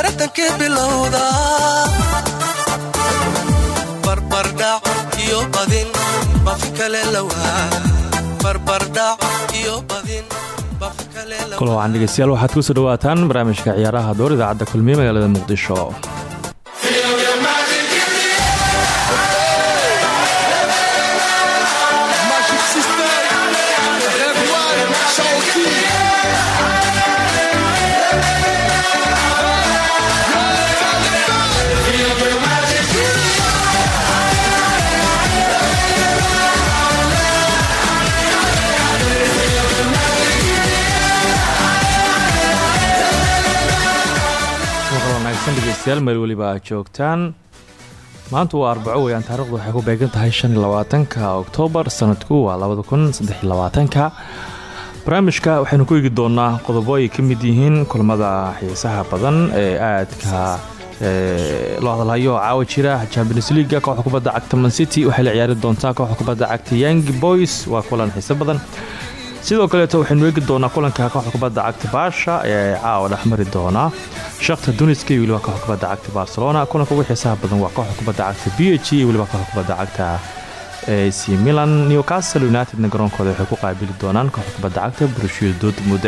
baratankii bilowda barbardhac iyo badin baafin kale lawaa. Barbardhac iyo badin kulo wacan dhegeystayaal waxaad ku soo dhawaataan barnaamijka ciyaaraha door idaacadda kulmiye magaalada muqdisho dhegeystayaal meel weliba aad joogtaan. Maanta waa arbaco weyaan taarikhdu waxay ku beegan tahay shan iyo labaatanka oktoobar sanadku waa labada kun saddex iyo labaatanka. Barnaamijka waxaynu ku eegi doonaa qodobo ay ka mid yihiin kulamada xiisaha badan ee aadka loo hadalhayo oo caawa jira. Champions leaga kooxda kubadda cagta mancity waxay la ciyaari doontaa kooxda kubadda cagta young boys waa kulan xiiso badan sidoo kaleeto waxaynu eegi doonaa kulanka kooxda kubadda cagta baasha ee caawa dhexmari doona shakta duniska iyo kooxda cagta barcelona. Kulanka ugu xiisaha badan waa kooxda cagta b h iyo kooxda cagta c milan. Newcastle unitedna garoonkooda waxay ku qaabili doonaan kooxda cagta burushiyo dortmund.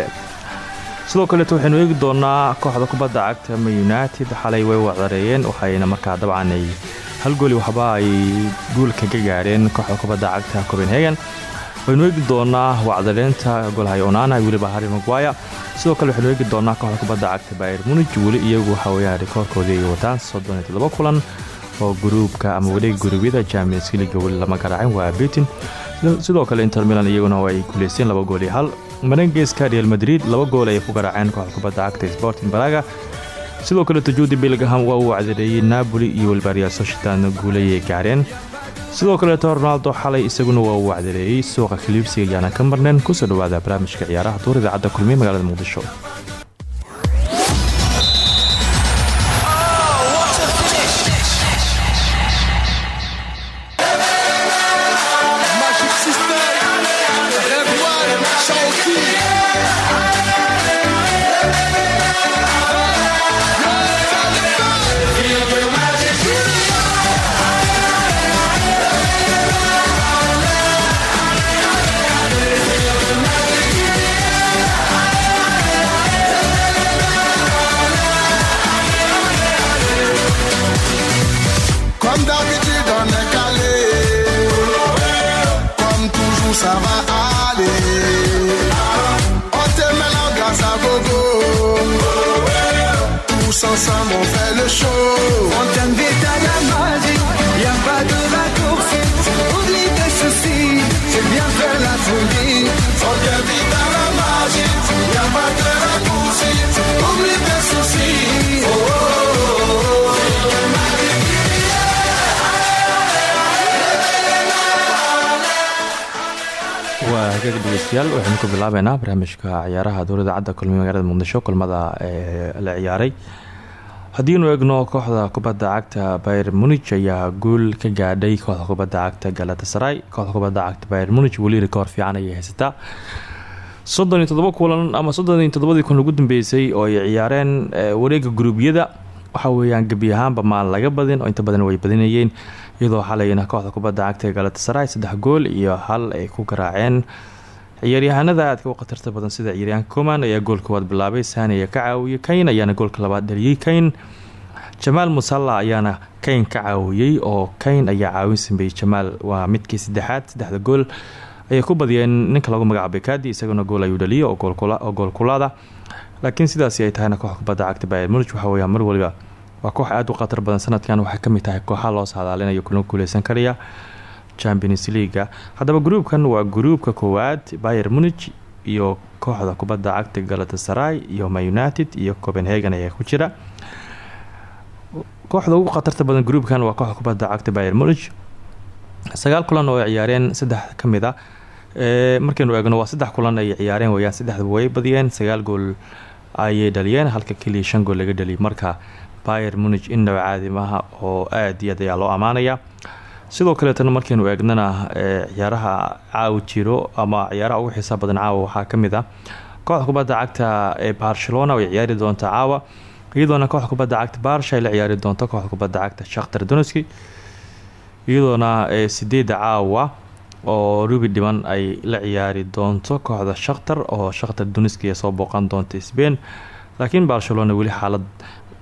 Sidoo kaleeto waxaynu eegi doonaa kooxda kubadda cagta ma united. Xalay way wacdareeyeen waxayna markaa dabcan ay hal gooli waxba ay guulka ka gaareen kooxda kubadda cagta copenhagen waynu eegi doonaa wacdareynta golhay onana weliba harry magwaya sidoo kale waxaynu eegi doonaa kooxda kubadda cagta bayer munig weli iyagu waxaa weyaan rikoorkoodii ay wataan soddon iyo toddoba kulan oo guruubka ama wareega guruubyada champions leaga weli lama garaacin waa betin sidoo kale inter milan iyaguna ay guuleysteen laba gool hal. Marangeeska real madrid laba gool ayay ku garaaceen kooxda kubadda cagta sporting baraga sidoo kale tajuudi belgaham waa uu napoli iyo weliba real societan guulayay gaareen sidoo kaleeto ronaldo xalay isaguna waa uu wacdareeyey suuqa kaliibsiga ayaana ka marneen ku soo dhawaada barnaamijka ciyaaraha duur idaacadda kulmiye magaalada muqdisho ensemble on fait le show. On t'invite à la magie, y a pas de raccourci. Oublie tes soucis, c'est bien faire la folie. On t'invite à la magie, y a pas de hagaga dhegeystayaal waxaynu ku bilaabeynaa barnaamijka ciyaaraha dowladda cadda kulmiye magaalada muqdisho kulmada la ciyaaray. Haddiinu eegno kooxda kubadda cagta bayer munig ayaa guul ka gaadhay kooxda kubadda cagta galatasaray. Kooxda kubadda cagta bayer munig weli rikoor fiican ayay haysataa. Soddon iyo toddoba kulan ama soddon iyo toddobadii kun ugu dambeysay oo ay ciyaareen wareega guruubyada waxa weeyaan gebi ahaanba maan laga badin oo inta badan way badinayeen. Iyadoo xalayna kooxda kubadda cagta galatasaray saddex gool iyo hal ay ku garaaceen ciyaaryahanada aadka u khatarta badan sida ciyaaryahanka coman ayaa gool koowaad bilaabay sani ayaa ka caawiyey kayn ayaana goolka labaad dhaliyey kayn jamaal musalla ayaana kayn ka caawiyey oo kayn ayaa caawin sameeyey jamaal waa midkii saddexaad saddexda gool ayay ku badiyeen ninka lagu magacaabay kadi isaguna gool ayuu dhaliyay oo goolkulaada laakiin sidaasi ay tahayna kooxda kubadda cagta bayer munig waxa weya mar waliba waa koox aada u khatar badan sanadkan waxay ka mid tahay kooxaha loo saadaalinayo kuna guuleysan karaya champions leaga haddaba gruubkan waa gruubka koowaad bayer munig iyo kooxda kubadda cagta galatasaray iyo ma united iyo copenhagen ayaa ku jira. Kooxda ugu khatarta badan groupkan waa kooxda kubadda cagta bayer mulich sagaal kulan oo ay ciyaareen saddex ka mid a markaynu eegno waa saddex kulan ay ciyaareen weyaan saddexdaba way badiyeen sagaal gool ayay dhaliyeen halka keliya shan gool laga dhaliyay marka bayer munig innaba caadi maaha oo aad iyo aad ayaa loo ammaanaya sidoo kaleetana markaynu eegnana ciyaaraha caawa jiro ama ciyaaraha ugu xiisaa badan caawa waxaa ka mid ah kooxda cagta ee barcelona way ciyaari doonta caawa iyadoona kooxda kubadda cagta barsha ay la ciyaari doonto kooxda kubadda cagta shakhtar donetski iyadoona sideedda caawa oo rubi dhiban ay la ciyaari doonto kooxda shakhtar oo shakhtar donetski ee soo booqan doonta sbain laakiin barcelona weli xaalad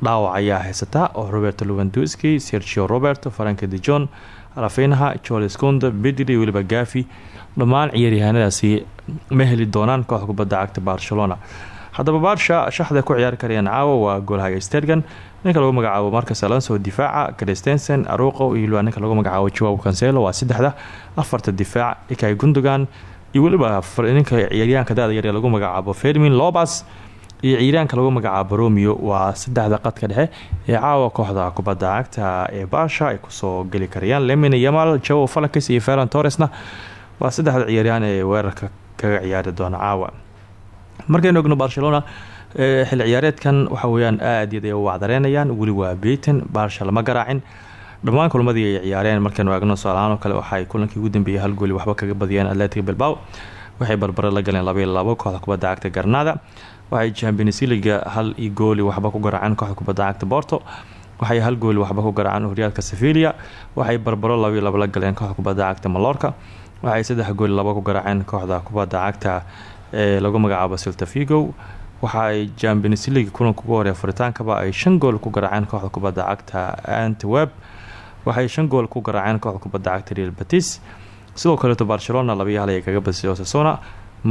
dhaawac ayaa haysata oo roberto lewandowski sergio roberto faranka de jon rafinaha joles conda bedri weliba gafi dhammaan ciyaaryahaanadaasi ma heli doonaan kooxda kubadda cagta barcelona. Haddaba baarsha shaxda ku ciyaari karayaan caawa waa goolhaga stergan ninka lagu magacaabo marcus alonso difaaca christensen aruqo iyo ninka lagu magacaabo joao cancelo waa saddexda afarta difaac ikay gundogan iyo weliba ninka ciyaaryahanka da-da yar lagu magacaabo fermin lobas iyo ciyaaryahanka lagu magacaabo romeo waa saddexda qadka dhexe ee caawa kooxda kubadda cagta ee baasha ay ku soo geli karayaan lemin yamal joe falakis iyo ferran torresna. Waa saddexda ciyaaryahan ee weerarka kaga ciyaari doona caawa. Markaynu ogno barcelona xil ciyaareedkan waxa weyaan aad iyaad ay u wacdareynayaan weli waa beyton barsha lama garaacin. Dhammaan kulmadii ay ciyaareen markaynu eegno soalahaan kale waxaay kulankii ugu dambeeyay hal gooli waxba kaga badiyeen atletic bilbao. Waxay barbare la galeen labaiyo labo kooxda kubadda cagta garnada waxay champions leaga hal iyo gooli waxba ku garaaceen kooxda kubadda cagta borto waxay hal gooli waxba ku garaaceen horyaalka sevilia waxay barbaro labaiyo labo la galeen kooxda kubadda cagta malorka waxay saddex gooli labo ku garaaceen kooxda kubadda cagta ee lagu magacaabo siltafigo waxa ay champions league kulanka ugu horeya furitaankaba ay shan gool ku garaaceen kooxda kubadda cagta antweb waxay shan gool ku garaaceen kooxda kubadda cagta real batis sidoo kaleeto barcelona labayo hal ay kaga badisay osasona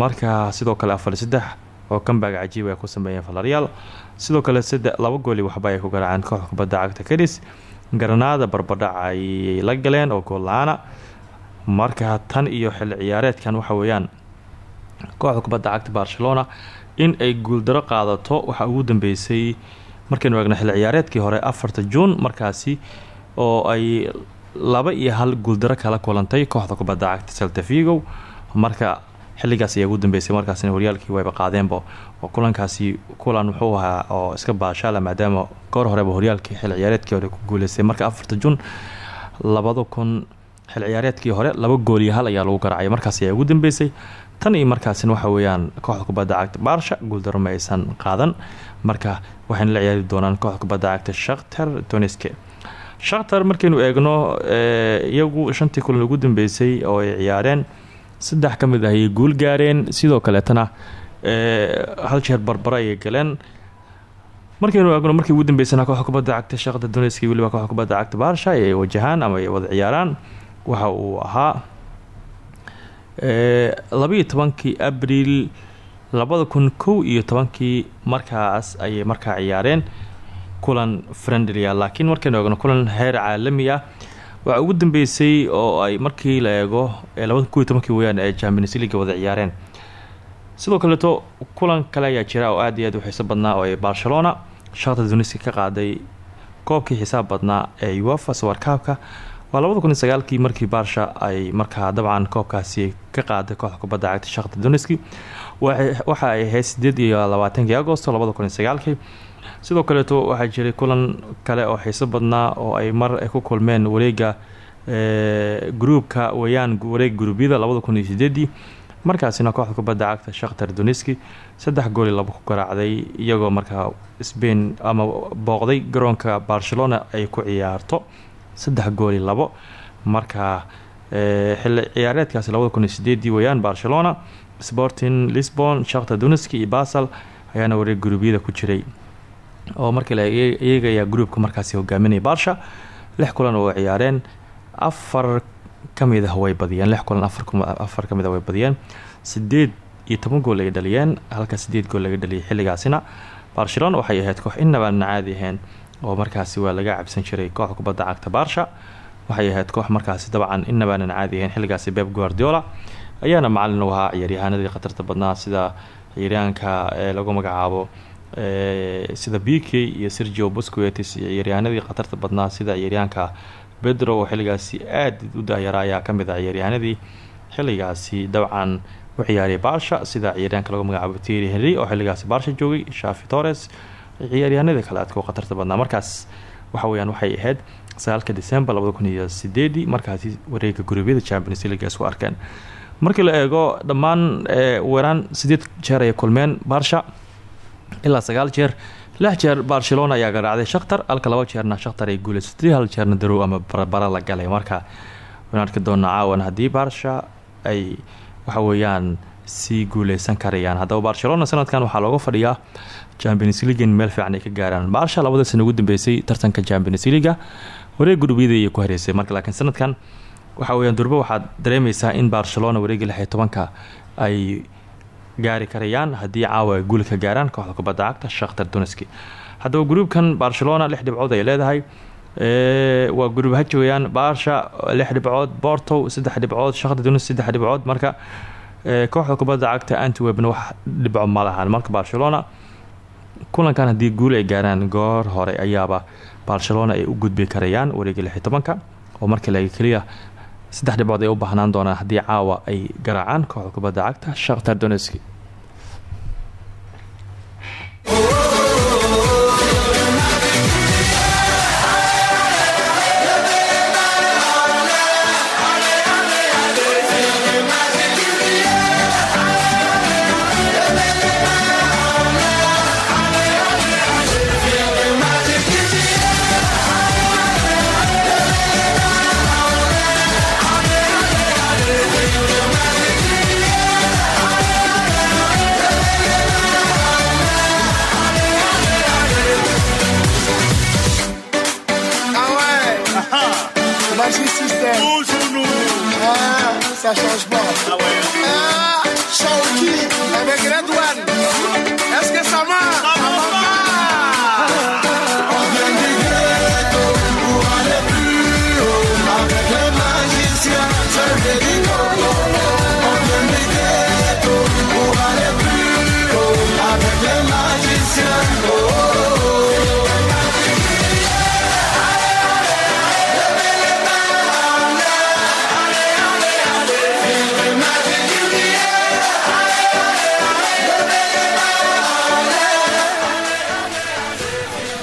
marka sidoo kale afar saddex oo kambag cajiib ay ku sameeyeen falaryaal sidoo kale laba gooli waxba ay ku garaaceen kooxda kubadda cagta kadis. Garanaada barbadhac ayay la galeen oo gool la'aana marka tan iyo xilli ciyaareedkan waxa weeyaan kooxda kubadda cagta barcelona in ay guuldaro qaadato waxaa ugu dambeysay markaynu eegno xilli ciyaareedkii hore afarta juun markaasi oo ay laba iyo hal guuldaro kala kulantay kooxda kubadda cagta saltafigo marka xilligaas ayaa ugu dambeysay markaasina horyaalkii wayba qaadeenba oo kulankaasi kulan wuxuu ahaa oo iska baashaala maadaama goor horeba horyaalkii xilli ciyaareedkii hore ku guuleystay. Marka afarta juun labada xilli ciyaareedkii hore laba gool iyo hal ayaa lagu garaacay. Markaas ayaa ugu dambeysay. Tan iyo markaasina waxa weeyaan kooxda kubadda cagta baarsha guuldaro ma qaadan. Marka waxayna la ciyaari doonaan kooxda kubadda cagta shakhtar doneske shakhtar markaynu eegno iyagu shantii kulan ugu dambeysay oo ay ciyaareen saddex ka mid ah ayay guul gaareen. Sidoo kaleetana hal jeer barbaro ayay galeen. Markaynu eegno markii ugu dambeysana kooxda kubadda cagta shakhtar doneske weliba kooxda kubadda cagta baarsha ay wajahaan ama ay wada ciyaaraan. Waxa uu ahaa labayo tobankii abriil labada kun kow iyo tobankii markaas ayay markaa ciyaareen. Kulan friendlia laakiin markaynu eegno kulan heer caalami ah waxaa ugu dambeysay oo ay markii la eego labada iyo tobankii weyaan ay champions leaga wada ciyaareen. Sidoo kaleeto kulan kale ayaa jira oo aad iyo aad u xiiso badnaa oo ay barcelona shakta duniski ka qaaday koobkii xisaab badnaa ee uefa sawarkaabka waa labada kun iyo sagaalkii markii baarsha ay markaa dabcan koobkaasi ka qaaday kooxda kubadda cagta shakhta duniski waxa ay ahayd sideed iyo labaatankii agosto labada kun sagaalkii sidoo kaleeto waxaa jiray kulan kale oo xiiso badnaa oo ay mar ay ku kulmeen wareega gruubka weyaan wareeg guruubyada labada kun markaasina kooxda kubadda cagta shakhtar duniski saddex gooli laba ku garaacday iyagoo markaa sbain ama booqday garoonka barcelona ay ku ciyaarto saddex gooli labo. Marka xilli ciyaareedkaasi labada kun iyo sideedii barcelona sporting lisbon shakhtar duniski iyo basal ayaana wareeg guruubyada ku jiray oo markii la iyaga ayaa gruubka markaasi hogaaminaya barsha lix kulan oo ciyaareen afar ka mid ah way badiyeen lix kulan afar ka mid ah way badiyeen. Sideed iyo toban gool ay dhaliyeen halka sideed gool laga dhaliyay xilligaasina. Barcelona waxay ahayd koox inabaan caadi ahayn oo markaasi waa laga cabsan jiray kooxda kubadda cagta baarsha waxay ahayd koox markaasi dabcan inabaanan caadi ahayn xilligaasi beb guardiola. Ayaana macalin u ahaa ciyaaryahaanadii khatarta badnaa sida ciyaaryahanka ee lagu magacaabo sida b k iyo sergio bosquetis iyo ciyaaryahanadii khatarta badnaa sida ciyaaryahanka bedro oo xilligaasi aada u daayara ayaa ka mid ah ciyaaryahanadii xilligaasi dabcan. U ciyaaray barsha sida ciyaaryahanka lagu magacaabo tiry henry oo xilligaasi barsha joogay. Shafi torres ciyaaryahanadii kale aadka u khatarta badnaa. Markaas waxa weyaan waxay ahayd sagaalka december labada kun iyo sideedii markaasi wareega gurubyada champions league isku arkeen. Markii la eego dhammaan weeraan sideed jeer ay kulmeen barsha ilaa sagaal jeer. Lix jeer barcelona ayaa garaacday shakhtar halka laba jeerna shakhtar ay guuleysatay. Hal jeerna darow ama barbara la galay marka. Waan doonaa caawan haddii barsha ay waxa weeyaan sii guuleysan karayaan. Haddaba barcelona sanadkan waxaa looga fadhiyaa champions league in meel fiican ay ka gaaraan. Barsha labada sana ugu dambeysay tartanka champions leaga wareeg gurubyada ayay ku hareysay marka laakiin sanadkan waxa weyaan durbo waxaad dareemeysaa in barcelona wareegii lix iyo ay gaari karayaan. Haddii caawa ay guul ka gaaraan kooxda kubadda cagta shakhtar doneski haddaba gruubkan barcelona lix dhibcood ay leedahay. Waa gruub haji weyaan barsha lix dhibcood borto saddex dhibcood shakhtar dones saddex dhibcood. Marka kooxda kubadda cagta antiwebna wax dhibco ma lahan marka barcelona kulankan haddii guul ay gaaraan goor hore ayaaba barcelona ay u gudbi karayaan wareegii lix iyo oo markii laga keliya saddex dhibcood ay u baahnaan doonaan haddii caawa ay garaacaan kooxda cagta shakhtar doneski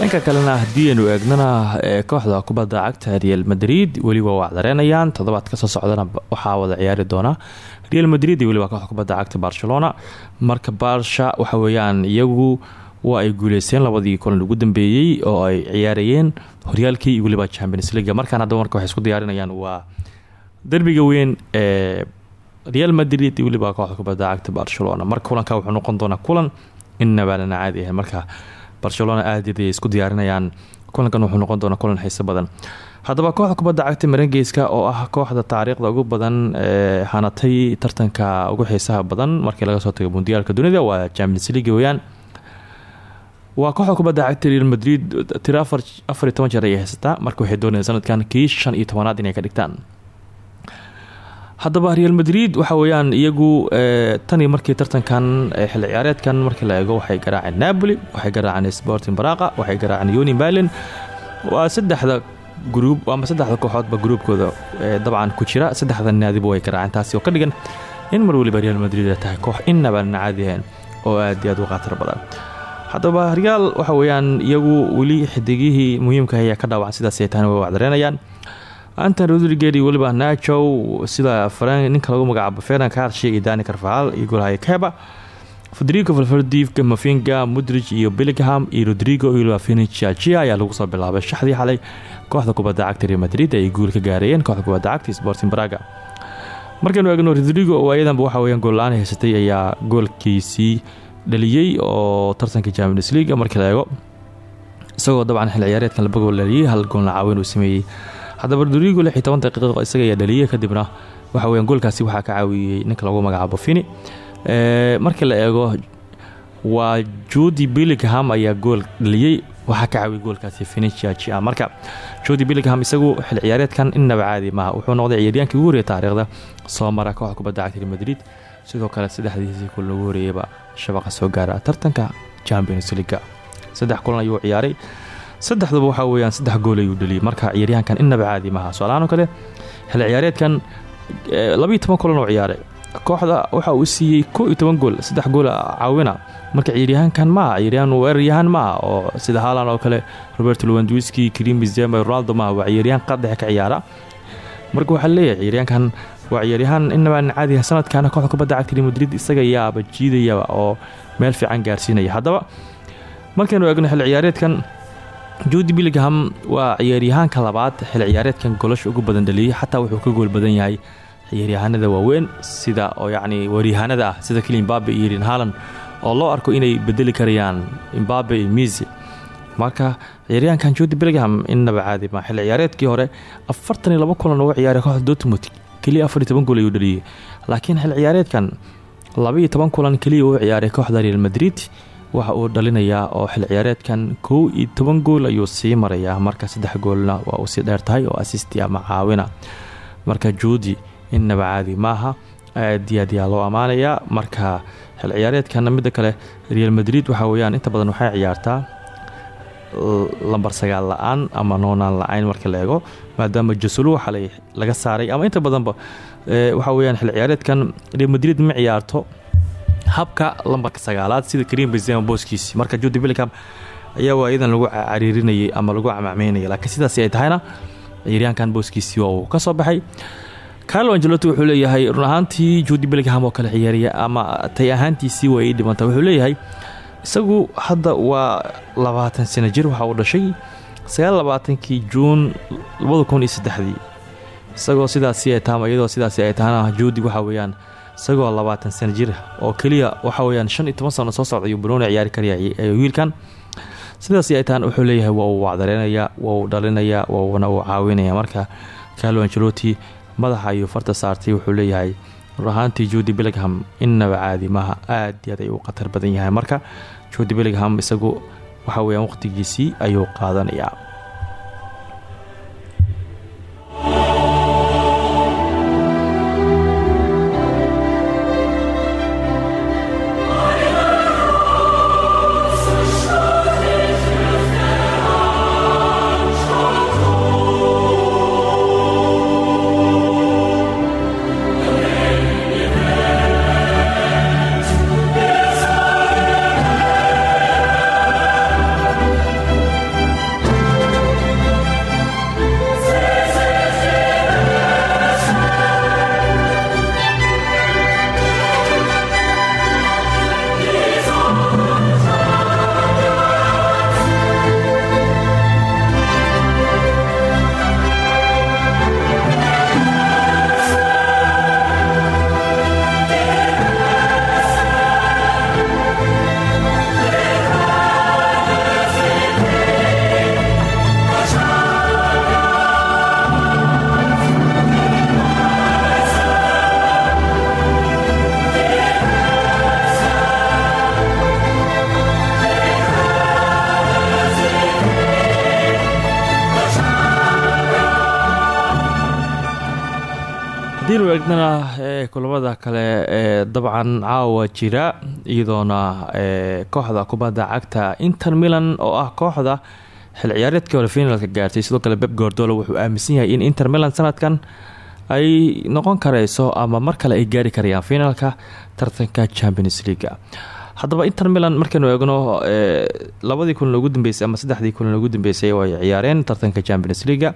dhanka kalena haddii aynu eegnana kooxda kubadda cagta real madrid weliba waa dareenayaan toddobaad ka soo socdana waxaa wada ciyaari doona. Real madrid iyo weliba kooxda kubadda cagta barcelona. Marka barsha waxa weeyaan iyagu waa ay guuleysteen labadii kulan ugu dambeeyey oo ay ciyaarayeen. Horyaalkii iyo weliba champions league. Markaan haddaba marka waxay isku diyaarinayaan waa derbiga weyn ee real madrid iyo weliba kooxda kubadda cagta barcelona. Marka kulanka wuxuu noqon doonaa kulan innabaalana caadi ahayn. Marka barcelona aadid ay isku diyaarinayaan. Kulankan wuxuu noqon doonaa kulan xiiso badan. Haddaba kooxda kubadda cagta marengeyska oo ah kooxda taariikhda ugu badan ee hanatay tartanka ugu xiisaha badan markii laga soo tago mundiyaalka dunida waa champions league weyaan waa kooxda kubadda cagta real madrid tiro afar iyo jeer ayay haysataa marka waxay doonayaan sanadkan kii shan iyo tobanaad inay ka dhigtaan haddaba real madrid waxa weeyaan iyagu tanii markii tartankan xilli ciyaareedkan markii la eego waxay garaaceen napoli waxay garaaceen sporting baraqa waxay garaaceen uni berlin. Waa saddexda gruub ama saddexda kooxoodba gruubkooda dabcan ku jira. Saddexda naadiba way garaaceen taasi oo ka dhigan in mar waliba real madrid ay tahay koox inabaan caadiyahayn oo aad iyo aad u khatar badan. Haddaba real waxa weeyaan iyagu weli xidigihii muhiimka ayaa ka dhaawacan sidaas ay tahana way wacdareenayaan anton rodrigeri weliba nachow sida ninka lagu magacaabo feran karshi iyo dani carfaal iyo golhaya keba. Federico valverdi mafinga mudrij iyo billingham iyo rodrigo iyo weliba finichagia ayaa lagu soo bilaabay shaxdii xalay. Kooxda kubadda cagta real madrid ay guul ka gaarayeen kooxda kubadda cagta sporting braga. Markaynu eegno rodrigo oo ayadanba waxa weyaan goolla-aan haysatay ayaa goolkiisii dhaliyey oo tartanka champions league markii la eego. Isagoo dabcan xil ciyaareedkan laba gool dhaliyey hal goolna caawin uu sameeyey haddaba rodrigo lix iyo toban daqiiqo isaga ayaa dhaliyey kadibna waxa weyan goolkaasi waxaa ka caawiyey ninka lagu magacaabo fini. Markii la eego waa judi billingham ayaa gool dhaliyey waxaa ka caawiyey goolkaasi finichagia marka judi billingham isagu xil ciyaareedkan innaba caadi maaha. Wuxuu noqday ciyaaryaankii ugu horreeyay taariikhda soo mara kooxda kubadda madrid. Sidoo kale saddexdiisii kulan ugu horeeyaba shabaqa soo gaara tartanka champions leaga saddex kulan ayuu ciyaaray saddexduba waxaa weyaan saddex gool ayuu dhaliyay. Marka ciyaaryahankan innaba caadi maaha. Su'aalahaan kale xilli ciyaareedkan labayo toban kulan oo ciyaaray. Kooxda waxa uu siiyey ko gool saddex gool caawina. Marka ciyaaryahaankan maaha ciyaaryahan weeraryahaan maaha oo sida haalan oo kale robert lewandwiski krim benzema ronaldo maaha waa ciyaaryahan qaddexe ka ciyaara. Marka waxaa leeyahay ciyaaryahankan waa ciyaaryahaan inabaan caadiha sanadkaana kooxda kubadda cagta madrid isaga yaaba jiidaya oo meel fiican gaarsiinaya. Haddaba markaynu eegno xilli ciyaareedkan juudi billingham waa ciyaaryahaanka labaad xilli ciyaareedkan golasha ugu badan dhaliyey xataa wuxuu ka gool badan yahay ciyaaryahaanada waaweyn sida oo yacni waryahaanada ah sida keli imbabe iyo rin haalan oo loo arko inay bedeli karayaan imbabe iyo misi marka ciyaaryahankan juudi billingham innaba caadi ma xilli ciyaareedkii hore afartan iyo labo kulan uga ciyaaray kooxda dortmund keliya afar iyo gool ayuu dhaliyey laakiin xilli ciyaareedkan labaiyo toban kulan keliya uu ciyaaray kooxda real madrid waxa uu dhalinayaa oo xil ciyaareedkan kow iyo toban gool ayuu sii marayaa marka saddex goolna waa uu sii dheer tahay oo asisti ama caawina marka juudi innaba caadi maaha aad iyo aad marka xil ciyaareedkana midda kale real madrid waxaa weyaan inta badan waxay ciyaartaa lambar sagaal la'aan ama noonaan la-ayn marka la maadaama jasulu waxa laga saaray. Ama inta badanba waxaa weyaan xil ciyaareedkan real madrid ma ciyaarto habka lambarka sagaalaad sida karim benzema booskiisi. Marka judi billingham ayaa waa lagu cariirinayay ama lagu camacmeynayay laakiin sidaasi ay tahayna ciyaaryahankan booskiisii waa uu baxay. Carlo angelotti wuxuu leeyahay run ahaantii judi billingham oo kale ciyaariya ama tay ahaantiisii waa ii dhimanta wuxuu leeyahay isagu hadda waa labaatan sano jir waxa uu dhashay. Sagaallabaatankii juun labada kun iyo saddexdii. Isagoo sidaasi ay taama iyadoo sidaasi ay tahana juudi waxaa weeyaan isagoo labaatan sano jir oo keliya waxa weyaan shan iyo toban sano soo socda ayuu banooni ciyaari karaya wiilkan. Sidaas ay tahan wuxuu leeyahay waa uu wacdareynayaa waa uu dhalinayaa waana uu caawinaya. Marka carlo angelotti madaxa ayuu farta saartay wuxuu leeyahay rur ahaantii judi billingham innaba caadi maaha aad aad ayuu khatar badan yahay. Marka judi billingham isagu waxa weyaan waqhtigiisii ayuu qaadanayaa haddiinu eegnana kulamada kale ee dabcan caawa jira iyadoona kooxda kubadda cagta inter milan oo ah kooxda xil ciyaareedkii finalka gaartay. Sidoo kale beb gordolo wuxuu aaminsan yahay in inter milan sanadkan ay noqon kareyso ama mar kale ay gaari karayaan finalka tartanka champions leaga haddaba inter milan markaynu eegno labadii kulan ugu dambeysay ama saddexdii kulan ugu dambeysay oo ay ciyaareen tartanka champions leaga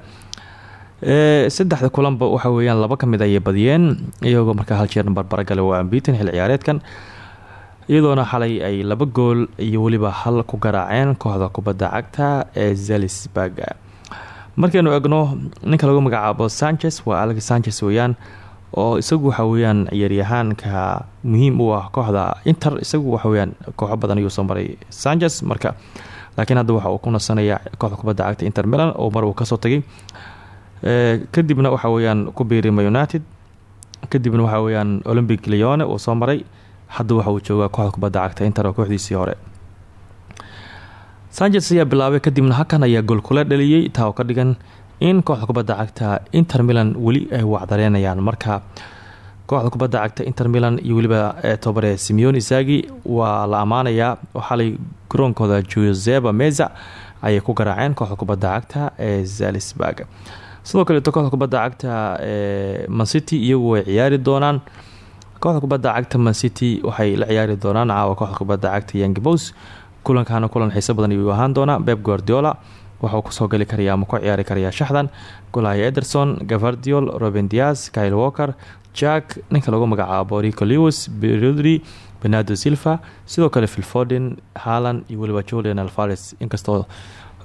saddexda kulanba waxa weyaan laba ka mid ayay badiyeen iyagoo markaa hal jeer barbaragale waa ambitin xil ciyaareedkan. Iyadoona xalay ay laba gool iyo weliba hal ku garaaceen kooxda kubadda cagta ee zelisburg markaynu egno ninka lagu magacaabo sanchez waa alex sanchez weyaan oo isagu waxa weyaan ciyaaryahaanka muhiim u ah kooxda inter isagu waxaweyaan kooxo badan ayuu soo maray sanchez marka. Laakiin hadda waxa uu ku nasanaya kooxda kubadda cagta inter milan oo mar uu ka soo tagay kadibna waxa weyaan ku biirima united. Kadibna waxa weyaan olympic leone uu soo maray. Hadda waxa uu joogaa kooxda kubadda cagta inter oo kooxdiisii hore. Sanchez ayaa bilaabay kadibna hakan ayaa golkula dhaliyey taa oo ka dhigan in kooxda kubadda cagta inter milan weli ay wacdareynayaan marka kooxda kubadda cagta inter milan iyo weliba tobare simeon isagi waa la ammaanayaa oo xalay garoonkooda joseba meza ayay ku garaaceen kooxda kubadda cagta ee zalisburg sidoo kaleeto kooxda kubadda cagta ee mancity iyagu way ciyaari doonaan. Kooxda kubadda cagta mancity waxay la ciyaari doonaan caawa kooxda kubadda cagta yangbos kulankana kulan xiiso badan ayuu ahaan doonaa. Beb guardiola waxauu ku soo gali karaya ama ku ciyaari karaya shaxdan. Golahaya ederson gavardiol roben dias kyle walker jack ninka lagu magacaabo rico lewis rodri benado silva sidoo kale filforden halan iyo weliba julian alvares inkastoo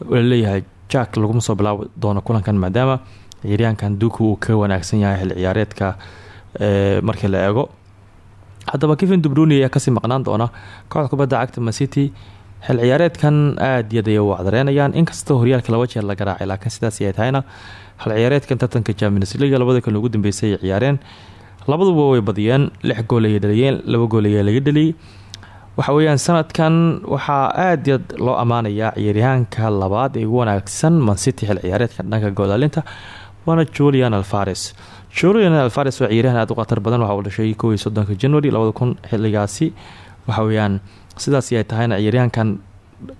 la leeyahay jack laguma soo bilaabi doono kulankan maadaama ciyaaryahankan duuka uu ka wanaagsan yahay xil ciyaareedka markii la eego. Haddaba kevin dubruni ayaa ka sii maqnaan doona kooxda kubadda cagta macity xil ciyaareedkan aad iyad ay inkastoo horyaalka laba jeer la garaacay laakiin sidaas ay tahayna xil ciyaareedkan tartanka champions leaga labada kan ugu dambeysay ay ciyaareen. Labaduba way badiyeen lix gool ayay dhaliyeen laba gool ayaa laga dhaliyay waxa weyaan sanadkan waxaa aad yaad loo ammaanayaa ciyaaryahaanka labaad ee ugu wanaagsan mancity xil ciyaareedka dhanka goolaalinta waana julian alvares julian alvares waa ciyaaryahan aad u khatar badan waxa uu dhashay kow iyo soddonka january labada kun waxa weyaan sidaas ay tahayna ciyaaryahankan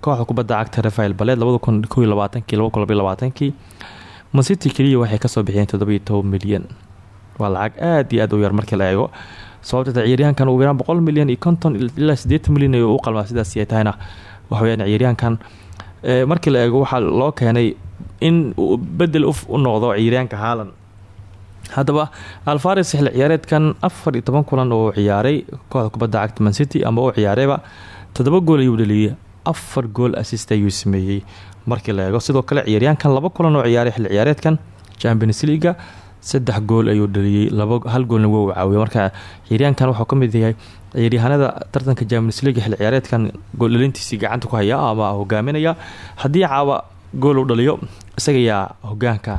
kooxda kubadda cagta rafael baleed labada kun kow iyo labaatankii laba kun labaiy labaatankii mancity bixiyeen toddobiyo toban milyan. Waa lacag aad iyo aad u yar markii la eego sababteeta ciyaaryahankan ugu yaraan boqol milyan iyo konton ilaa sideetan milyan ay u qalmaa sidaas ay tahayna. Waxaweyaan ciyaaryahankan markii la eego waxaa loo keenay in bedel u noqdo ciyaaryahanka haalan. Haddaba alfares xil ciyaareedkan afar iyo toban kulan oo ciyaaray kooxda kubadda cagta mancity ama uu ciyaarayba toddoba gool ayuu dhaliyay afar gool assist ayuu sameeyey. Markii la eego sidoo kale ciyaaryahankan laba kulan oo ciyaaray xil ciyaareedkan champions leaga saddex gool ayuu dhaliyey hal goolna wou caawiya marka ciyaaryahankan wuxuu ka mid yahay ciyaaryahanada tartanka champions league xil ciyaareedkan. Gooldhalintiisii gacanta ku haya ama hogaaminaya. Haddii caawa gool uu dhaliyo isagayaa hogaanka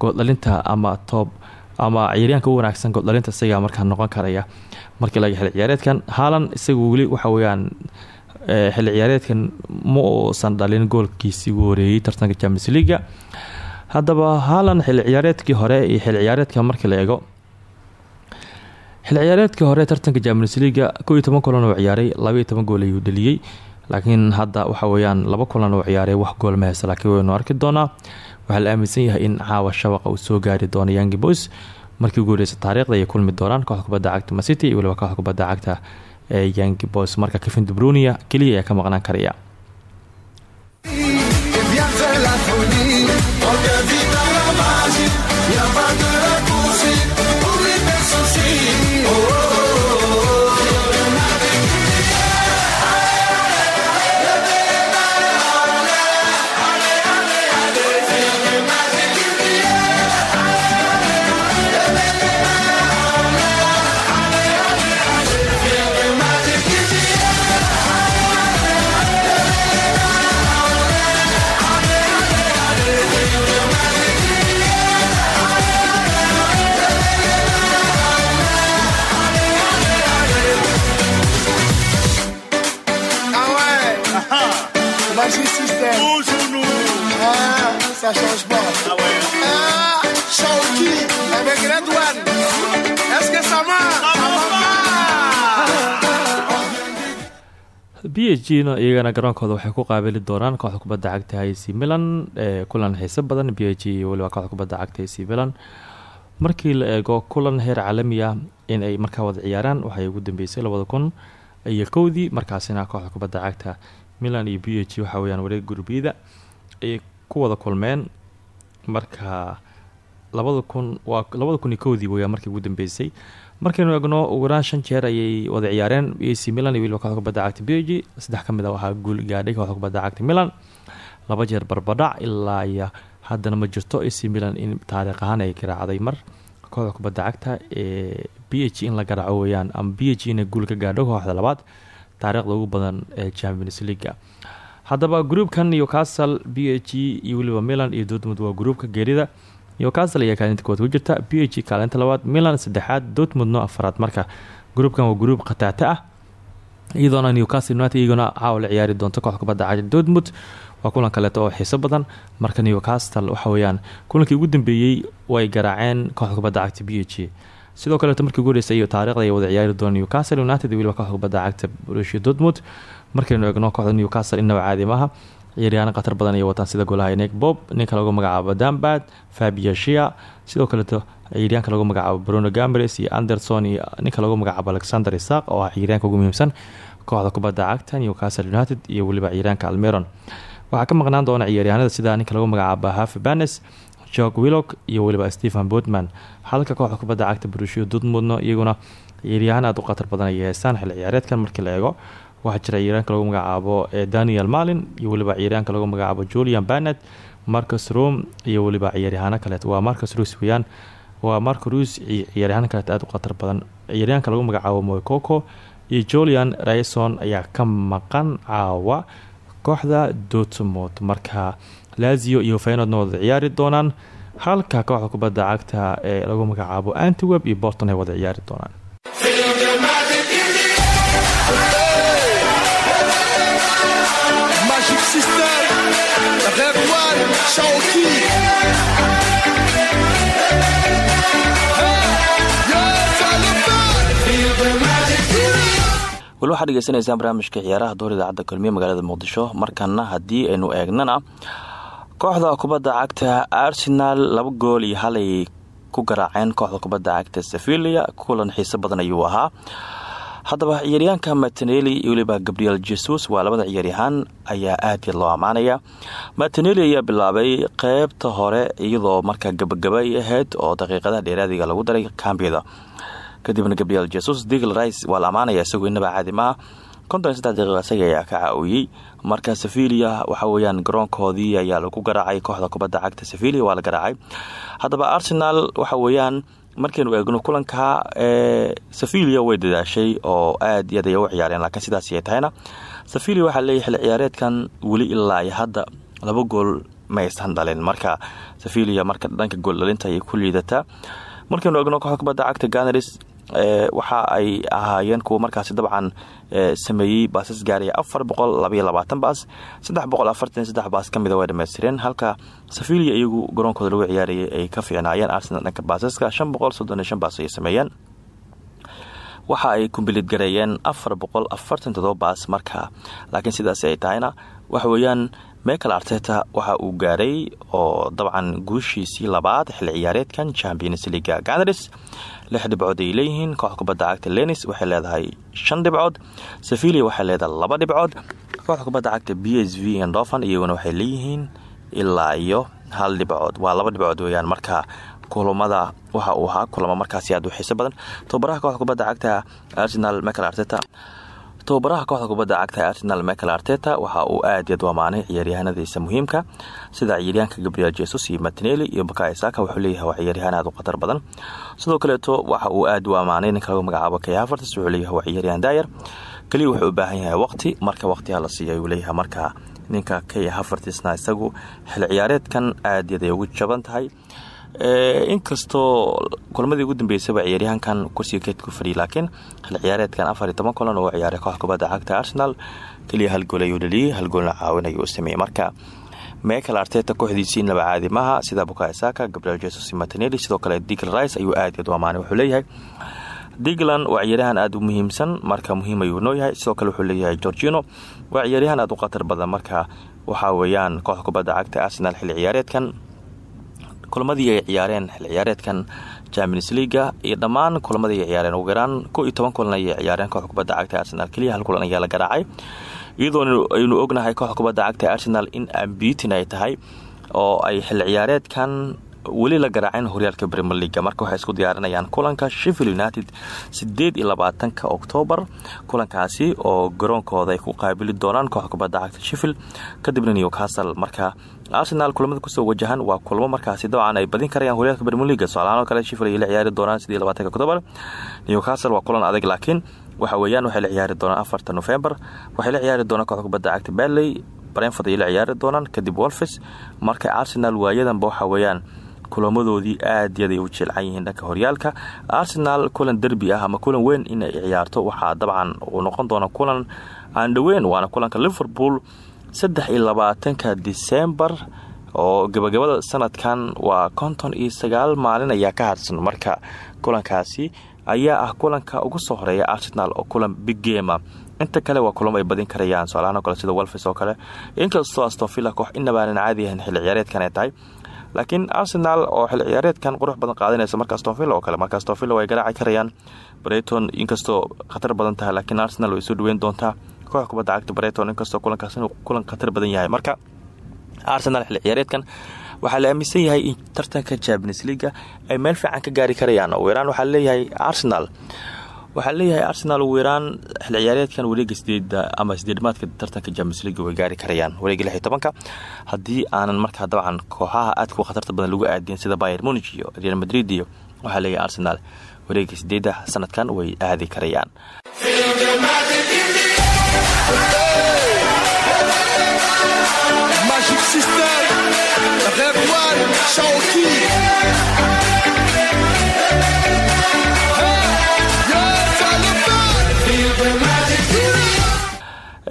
gooldhalinta ama toob ama ciyaaryahanka u wanaagsan gooldhalinta isagaa markaa noqon karaya markii laga xil ciyaareedkan. Haalan isagu weli waxa weyaan xilli ciyaareedkan ma uusan dhalin goolkiisii ugu tartanka champions leaga haddaba haalan xilli ciyaareedkii hore iyo xilli ciyaareedka markii la eego. Xilli ciyaareedkii hore tartanka champions leaga toban kulan oo ciyaaray labaiyo toban gool ayuu dhaliyey laakiin hadda waxa weyaan laba kulan oo ciyaaray wax gool ma heysa laakiin waynu arki doonaa. Waxaa la aaminsan yahay in caawa shabaqa uu soo gaari doono yangi boys. Markii ugu horeysa taariikhda ayay kulmi doonaan kooxda kubadda cagta macity iyo kooxda kubadda cagta ee yangi boys. Marka kevin dubrunia keliya ayaa ka maqnaan karaya b h g na iyagana garoonkooda waxay ku qaabili doonaan kooxda kubadda cagta ac milan kulan xiise badan. B h g iyo weliba kooxda kubadda cagta ac milan. Markii la eego kulan heer caalami ah in ay markaa wada ciyaaraan waxay ugu dambeysay labada kun iyo kowdii. Markaasina kooxda kubadda cagta milan iyo b h g waxaa wareeg gurbiyada ayay ku wada kulmeen. Marka labada kun waa labada kun iyo markii ugu dambeysay. Markaynu egno ugu yaraan shan jeer ayay wada ciyaareen. Ac milan iyo weliba kooxda cagta b g. Saddex ka mid a waxaa guul gaadhay kooxda cagta milan. Laba jeer barbadhac ilaa iyo haddana ma jirto. Ac milan in taariikh ahaan ay garaacday mar. Kooxda cagta ee b in la garaaco weyaan. Ama b h inay ka gaadho kooxda labaad taariikhda ugu badan ee champions leaga haddaba gruubkan newcastle b iyo weliba milan iyo dortmund waa gruubka geerida newcastle ayaa kaalinta kowaad ku jirta b h kaalinta labaad milan saddexaad dortmundno afaraad. Marka gruubkan waa gruub khataata ah iyadoona newcastle united iyaguna caawa la ciyaari doonto kooxda kubadda cagta dortmund waa kulan kaleeto oo xiiso badan marka newcastle waxa weyaan kulankii ugu dambeeyey way garaaceen kooxda kubadda cagta b sidoo kaleeto markii ugu horeysay taarikhda ay wada ciyaari doona newcastle united weliba kooxda kubadda cagta dortmund markaynu eegno kooxda newcastle innaba caadi maaha ciyaaryahaano khatar badan ayay wataan sida golaha nek bob ninka lagu magacaabo dambad fabia shia sidoo kaleeto ciyaaryaanka lagu magacaabo bruno gambres iyo anderson iyo ninka lagu magacaabo alexander isaq oo ah ciyaaryaanka ugu muhiimsan kooxda kubadda cagta newcastle united iyo weliba ciyaaryaanka almeron. Waxaa ka maqnaan doona ciyaaryahanada sida ninka lagu magacaabo hafi banes jog willog iyo weliba stephen botman halka kooxda kubadda cagta brushio dudmudno iyaguna ciyaaryahaan aad u khatar badan ayay heystaan xilli ciyaareedkan markii la eego waxaa jira ciyaaryaanka lagu magacaabo daniel malin iyo weliba ciyaaryaanka lagu magacaabo julian banet marcus rom iyo weliba ciyaaryahaano kaleet waa marcus rus weyaan waa marco rus ciyaaryahaan kaleet aad u khatar badan. Ciyaaryaanka lagu magacaabo moycoco iyo julian rayson ayaa ka maqan caawa kooxda dortmund. Marka lazio iyo faynodna wada ciyaari doonaan halka kooxda kubadda cagta ee lagu magacaabo antiweb iyo borton ay wada ciyaari doonaan weli waxaad dhegeysanaysaan barnaamijka ciyaaraha door idaacadda kulmiye magaalada muqdisho. Markana haddii aynu eegnana kooxda kubadda cagta arsenal laba gool iyo halay ku garaaceen kooxda kubadda cagta sevilia kulan xiiso badan ayuu ahaa haddaba ciyaaryahanka mataneli iyo weliba gabriel jesus waa labada ciyaaryahaan ayaa aad yaad loo ammaanaya mataneli ayaa bilaabay qeybta hore iyadoo markaa gabagabay ahayd oo daqiiqadaha dheeraadiga lagu daray kambiyada kadibna gabriel jesus digl rice waa la ammaanaya inaba caadi maaha konton saddex daqiiqa ayaa ka caawiyey. Marka sevilia waxa weyaan garoonkoodii ayaa lagu garaacay kooxda kubadda cagta sevilia waa la garaacay. Haddaba arsenal waxa weeyaan markaynu eegno kulanka ee sevilia way dadaashay oo aad iyo aad ay u ciyaareen laakiin sidaas ay tahayna. Sevilia waxaa leeyahy xilli ciyaareedkan weli ilaa hadda laba gool ma aysan dhalin. Marka sevilia marka dhanka gool dhalinta ayay ku liidataa. Markaynu eegno kooxda cagta ganars waxa ay ahaayeen kuwa markaasi dabcan sameeyey baasas gaaraya afar boqol labaiyo labaatan baas. Saddex boqol afartan saddex baas kamida way dhamaystireen halka sevilia iyagu garoonkooda lagu ciyaarayay ay ka fiicnaayeen. Arsenal dhanka baasaska shan boqol soddon iyo shan baas ayay sameeyeen. Waxa ay kumbilid gareeyeen afar boqol afartan todoba baas marka. Laakiin sidaasi ay tahayna waxa weeyaan michael arteta waxa uu gaaray oo dabcan guushiisii labaad xilli ciyaareedkan champions leaga ganars lix dhibcood ay leeyihiin kooxda kubadda cagta lenis waxay leedahay shan dhibcood sevilia waxay leedahay laba dhibcood kooxda kubadda cagta b s v endofan iyaguna waxay leeyihiin ilaa iyo hal dhibcood. Waa laba dhibcood weyaan marka kulamada waxa uu ahaa kulamo markaasi aad u xiiso badan. Tobabaraha kooxda kubadda cagta arsenal michael arteta tobabaraha kooxda kubadda cagta arsenal michael arteta waxa uu aad yaad u amaanay ciyaaryahanadiisa muhiimka sida ciyaaryahanka gabriel jesus iyo matineli iyo baka isaka wuxuu leeyahay waa ciyaaryahaan aad u khatar badan. Sidoo kaleeto waxa uu aad u amaanay ninka lagu magacaabo kay haverts wuxuu leeyahay waa ciyaaryahan daayar keliya wuxuu u baahan yahay waqti marka waqtiha la siiya ayuu leeyahay marka ninka kay havertsna isagu xil ciyaareedkan aad yaad ay ugu jaban tahay inkastoo kulamadii ugu dambeysaba ciyaaryahankan kursiga keedku fadhiyay laakiin xil ciyaareedkan afar iyo toban kulan oo ciyaaray koox cagta arsenal keliya hal gool ayuu dhaliyey hal goolna caawin ayuu sameeyey. Marka michael arteta kooxdiisii naba caadi sida buka isaka gabriel jesus mataneli sidoo kale digl rice ayuu aad yaad u amaanay wuxuu leeyahay. Digland waa ciyaaryahan aada u muhiimsan marka muhiim ayuu noo sidoo kale wuxuu leeyahay gorgino waa ciyaaryahan aad u khatar badan. Marka waxaa weeyaan kubadda cagta arsenal xilli ciyaareedkan kulamadii ay ciyaareen xil ciyaareedkan champions leaga iyo dhammaan kulamadii ay ciyaareen ugu yaraan. Ko iyo toban kulan ayay ciyaareen kooxda kubadda cagta arsenal. Keliya hal kulan ayaa la garaacay. Iyadoo aynu ognahay kooxda kubadda cagta arsenal in ambitin ay tahay oo ay xil ciyaareedkan weli la garaaceen horyaalka brimier leaga marka waxay isku diyaarinayaan kulanka sheffield united sideed iyo labaatanka kulankaasi oo garoonkooda ay ku qaabili doonaan kooxda kubadda cagta sheffield kadibna newcastle. Marka arsenal kulamada ku soo wajahan waa kulmo markaasi dabcan ay badin karayaan horyaalka brimier leaga soalahaan oo kale sheffield ayay la doonaan sidii labaatanka oktoobar newcastle waa kulan adag laakiin waxa weeyaan waxay la ciyaari doonaan afarta novembar waxay la ciyaari doonaan kooxda cagta barley brentford ayay la doonaan kadib wolfes marka arsenal waayadanba waxa weeyaan kulamadoodii aad yaday u jilcan yihiin dhanka horyaalka. Arsenal kulan derbi ah ama kulan weyn inay ciyaarto waxaa dabcan uu noqon doona kulan aan dhoweyn waana kulanka liverpool saddex iyo labaatanka oo gabagabada sanadkan waa konton iyo sagaal maalin ayaa ka harsan marka kulankaasi ayaa ah kulanka ugu soo horreeya arsenal oo kulan big game inta kale waa kulamo ay badin karayaan soalahaan kale sida wolfis oo kale. Inkastoo astonvilla koox inabaanan caadi ahayn xilli ciyaareedkan ay tahay laakiin arsenal oo xilli ciyaareedkan qurux badan qaadanaysa marka astonvilla oo kale. Marka astonvilla way garaaci karayaan. Breton inkastoo khatar badan tahay laakiin arsenal way soo dhaweyn doontaa koox kubadda cagta breton inkastoo kulankaas inuu kulan khatar badan yahay. Marka arsenal xilli ciyaareedkan waxaa la aaminsan yahay in tartanka champions leaga ay meel fiican ka gaari karayaan. Oo weeraan waxaa leeyahay arsenal waxaa leeyahay arsenal weeraan xilli ciyaareedkan wareega sideeda ama sideedmaadka tartanka champions leaga way gaari karayaan. Wareega lix iyo tobanka aanan markaa dabcan kooxaha aadka khatarta badan lagu aadin sida bayer munich iyo real madrid iyo waxaa leeyahay arsenal wareega sideeda sanadkan way aadi karayaan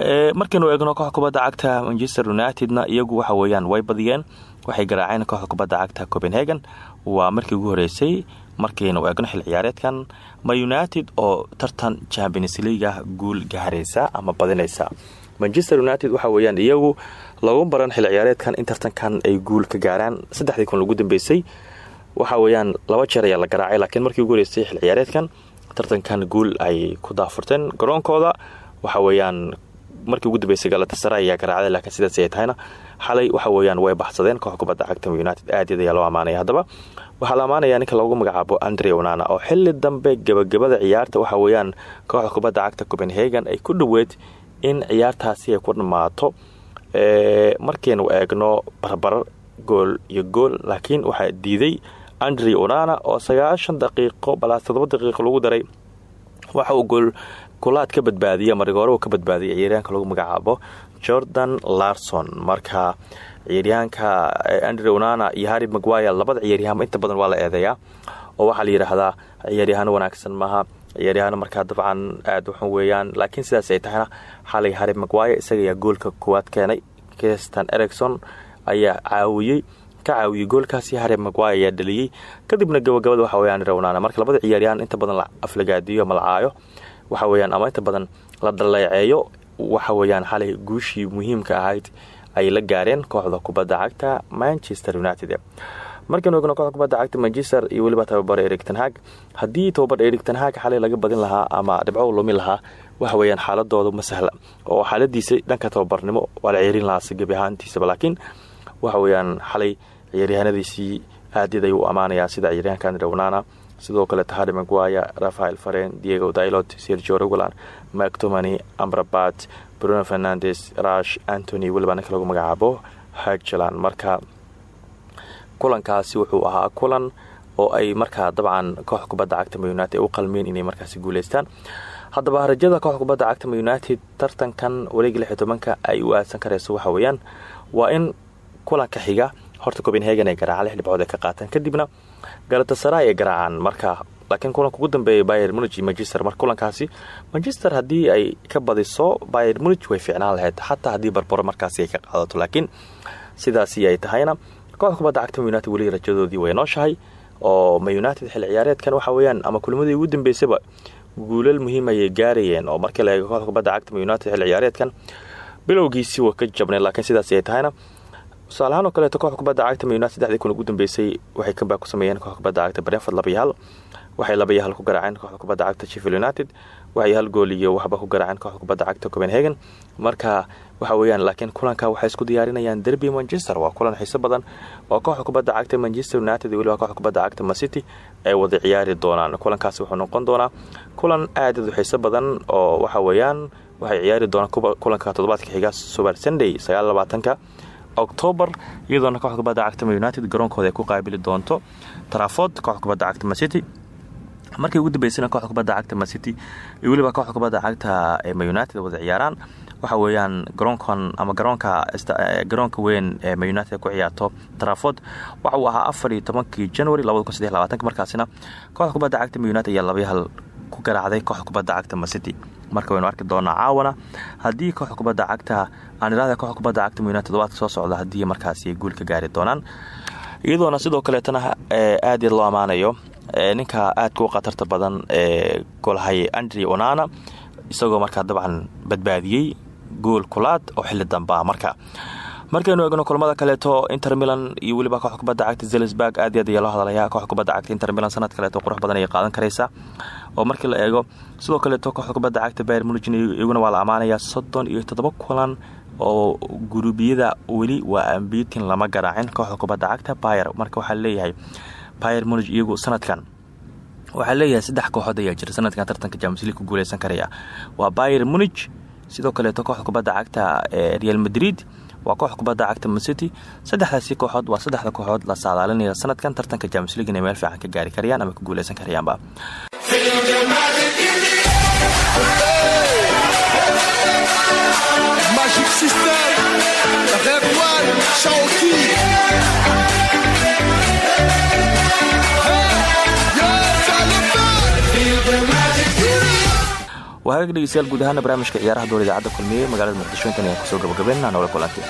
markaynu eegno kooxa kubadda cagta manchester unitedna iyagu waxa weeyaan way badiyeen waxay garaaceen kooxda kubadda cagta copenhagen. Waa markii ugu horeysay markaynu eegno xil ciyaareedkan ma united oo tartan champions leaga guul gaaraysa ama badinaysa. Manchester united waxa weeyaan iyagu lagu baran xil ciyaareedkan in ay guul ka gaaraan. Saddexdii kun lagu dambeysay waxa weeyaan laba jeer ayaa la garaacay laakiin markii ugu horeysay xil ciyaareedkan tartankan guul ay ku daafurteen. Garoonkooda waxa weeyaan markii ugu dambeysay galatasara ayaa garaacday laakiin sidaas ay tahayna xalay waxa weeyaan way baxsadeen. Koox kubadda cagta united aadiyad ayaa loo amaanaya. Haddaba waxaa la amaanayaa ninka loogu magacaabo andre onana oo xili dambe gabagabada ciyaarta waxa weeyaan kooxda kubadda cagta copenhagen ay ku dhoweed in ciyaartaasi ay ku dhammaato markaynu eegno barbar gool iyo gool laakiin waxaa diiday andre onana oo sagaashan daqiiqo balaas todoba daqiiqo lagu daray waxa uu gool kulaad ka badbaadiya marigoore uu ka badbaadiyay ciyaaryahanka lagu magacaabo jordan larson. Marka ciyaaryahanka andre onana iyo harry maguire labada ciyaaryahanba inta badan waa la eedeeyaa oo waxaa la yidhaahdaa ciyaaryahaano wanaagsan maaha. Ciyaaryahaano markaa dabcan aada waxun weeyaan laakiin sidaas ay tahayna xalay harry maguire isaga ayaa goolka koowaad keenay. Kestan ericson ayaa caawiyey ka caawiyey goolkaasi harry maguire ayaa dhaliyey. Kadibna gabagabada waxa weya andre onana marka labada ciyaaryahan inta badan la aflagaadiyo ama la caayo waxa weeyaan ama inta badan la daleeceeyo waxa weeyaan xalay guushii muhiimka ahayd ay la gaareen kooxda kubadda cagta manchester united. Markaynu eegno kooxda kubadda cagta manchester iyo weliba tababare erigtanhaag haddii tababar erigtanhaag xalay laga badin lahaa ama dhibco lumi lahaa waxa weeyaan xaaladooda ma sahla. Oo xaaladiisa dhanka tababarnimo waa la ceerin lahaa si gebi ahaantiisaba waxa weeyaan xalay ciyaaryahanadiisii aadiyad ayuu ammaanayaa sida ciyaaryahanka andre onana sidoo kale tahari maguire rafael faren diego dilot sergio regulan mactomany amrabat bruno fernandes rash antony weliba ninka lagu magacaabo hajelan marka kulankaasi wuxuu ahaa kulan oo ay markaa dabcan koox kubadda cagta ma united ay u qalmeen inay markaasi guuleystaan. Haddaba rajada koox kubadda cagta ma united tartankan wareegi lix iyo ay u aadsan karayso waxa weeyaan waa in kulanka xiga horta copenhagen ay garaacaan lix dhibcood ka qaataan. Kadibna galatasaray ay garaacaan marka laakiin kulanka ugu dambeeyay bayer munich iyo manchester marka kulankaasi manchester haddii ay ka badiso bayer munich way fiicnaan lahayd. Xataa haddii barbaro markaasi ay ka qaadato laakiin sidaasi ay tahayna. Kooxda kubadda united weli rajadoodii way nooshahay oo ma united xil ciyaareedkan waxa weeyaan ama kulmadii ugu dambeysaba guulal muhiim ayay gaarayeen. Oo markii la eego kooxda kubadda united xil ciyaareedkan bilowgiisii waa ka jabneen laakiin sidaasi ay tahayna tusaalahaan oo kaleeto kooxda kubadda cagta ma united saddexdii kun ugu dambeysay waxay kambaa ku sameeyeen kooxda kubadda cagta brentford laba waxay laba ku garaaceen kooxda kubadda cagta sheffield united. Waxay hal gool iyo waxba ku garaaceen kooxda kubadda cagta copenhagen. Marka waxa weeyaan laakiin kulanka waxay isku diyaarinayaan derby manchester. Waa kulan xiiso badan waa kooxda kubadda cagta manchester united weliba kooxda kubadda cagta macity ay wada ciyaari doonaan. Kulankaasi wuxuu noqon doonaa kulan aadad u xiiso badan oo waxa weeyaan waxay ciyaari doonaan kulanka toddobaadka xiga super sunday sagaal octoobar iyadoona kooxda kubadda cagta united garoonkooda ay ku qaabili doonto traford kooxda kubadda cagta macity markii ugu dambeysana kooxda kubadda cagta macity iyo weliba kooxda kubadda cagta ee united wada ciyaaraan waxa weeyaan garoonkan ama garoonka garoonka weyn ee united ku ciyaarto traford waxa uu ahaa afar iyo tobankii january markaasina kooxda kubadda cagta united ayaa labaya hal ku garaacday kooxda kubadda cagta macity marka waynu arki doonaa caawana. Haddii kooxda kubadda cagta aan irahda kooxda kubadda cagta muyna todobaadka soo socda haddii markaasi guul ka gaari doonaan. Iyadoona sidoo kaleetana aad loo ammaanayo ninka aadka u khatarta badan ee golhay andri onana isagoo markaa dabcan badbaadiyey gool kulaad oo xili dambaa marka markaynu eegno kulamada kaleeto inter milan iyo weliba kooxda kubadda cagta zelisburg aad aad ayaa loo hadalaya. Kooxda kubadda cagta inter milan sanad kaleeto qurux badan ayay qaadan karaysa oo markii la eego sidoo kaleeto kooxda kubadda cagta bayr munigin iyaguna waa la ammaanayaa soddon kulan oo guruubiyada weli waa ambitin lama garaacin kooxda kubadda cagta bayer. Marka waxaa leeyahay bayer munig iyagu sanadkan waxaa leeyahay saddex kooxood ayaa jira. Sanadkan tartanka jamusli ku guuleysan karaya. Waa bayer munig sidoo kaleeto kooxda kubadda cagta ee real madrid waa kooxda kubadda cagta mancity saddexdaasi kooxood waa saddexda kooxood la saadaalinaya sanadkan tartanka jamus league inay meel fiican ka gaari karayaan ama ka guuleysan karayaanba waa hagaag dhegeystayaal guud ahaana barnaamijka ciyaaraha dowla idaacadda kulmiye magaalada muqdisho intan ayaan ku soo gabagabeynna noola kulantay